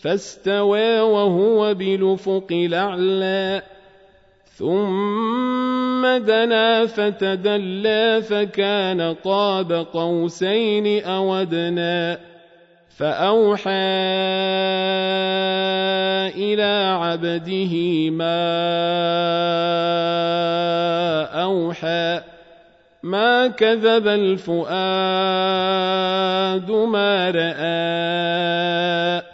فاستوى وهو بالافق الأعلى ثم دنا فتدلى فكان قاب قوسين أو أدنى فأوحى إلى عبده ما أوحى ما كذب الفؤاد ما رأى.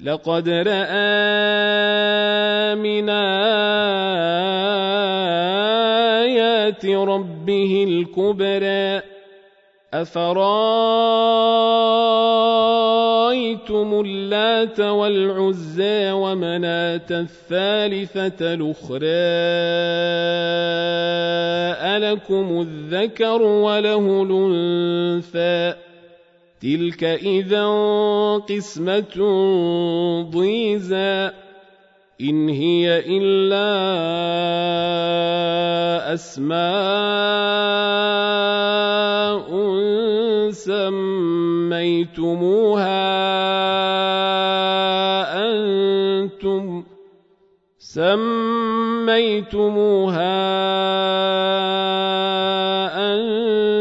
لقد رأى من آيات ربه الكبرى. أفرأيتم اللات والعزى ومناة الثالثة الأخرى؟ ألكم الذكر وله الأنثى. تلك إذا قسمة ضيزى إن هي إلا أسماء سميتموها أنتم سميتموها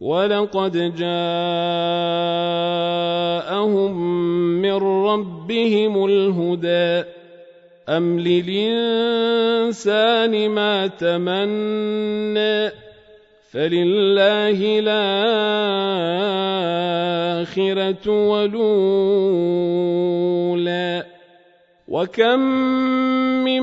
ولقد جاءهم من ربهم الهدى أم للإنسان ما تمنى فلله الآخرة ولولا وكم من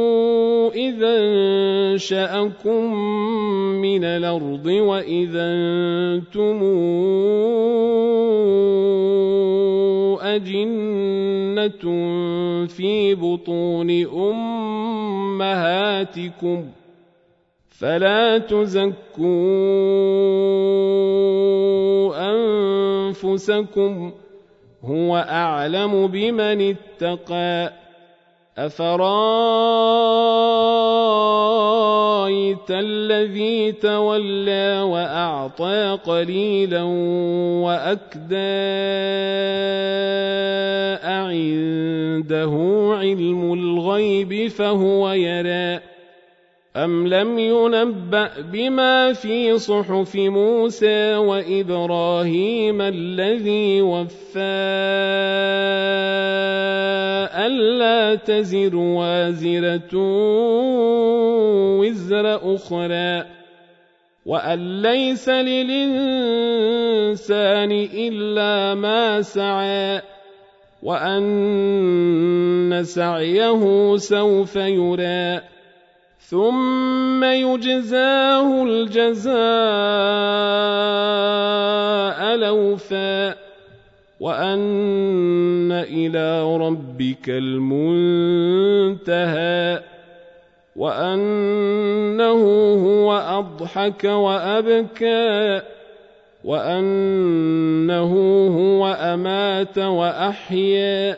اذا انشاكم من الأرض واذا أنتم اجنه في بطون امهاتكم فلا تزكوا انفسكم هو اعلم بمن اتقى افرايت الذي تولى وأعطى قليلا وأكدى أعنده علم الغيب فهو يرى. أم لم ينبأ بما في صحف موسى وإبراهيم الذي وفى ألا تزر وازرة وزر أخرى وأن ليس للإنسان إلا ما سعى وأن سعيه سوف يُرَى ثم يجزاه الجزاء الاوفى وان إلى ربك المنتهى وانه هو اضحك وابكى وانه هو امات واحيا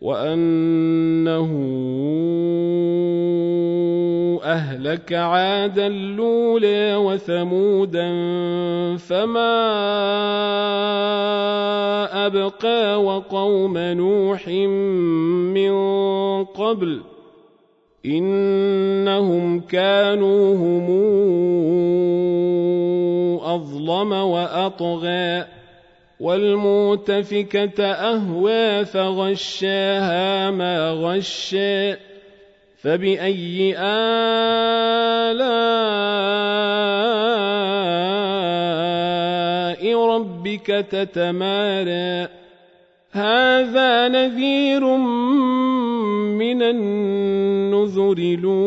وأنه أهلك عادا لولا وثمودا فما أبقى وقوم نوح من قبل إنهم كانوا هم أظلم وأطغى والمؤتفكة أهوى فغشاها ما غشى فبأي آلاء ربك تتمارى. هذا نذير من النذر الأولى.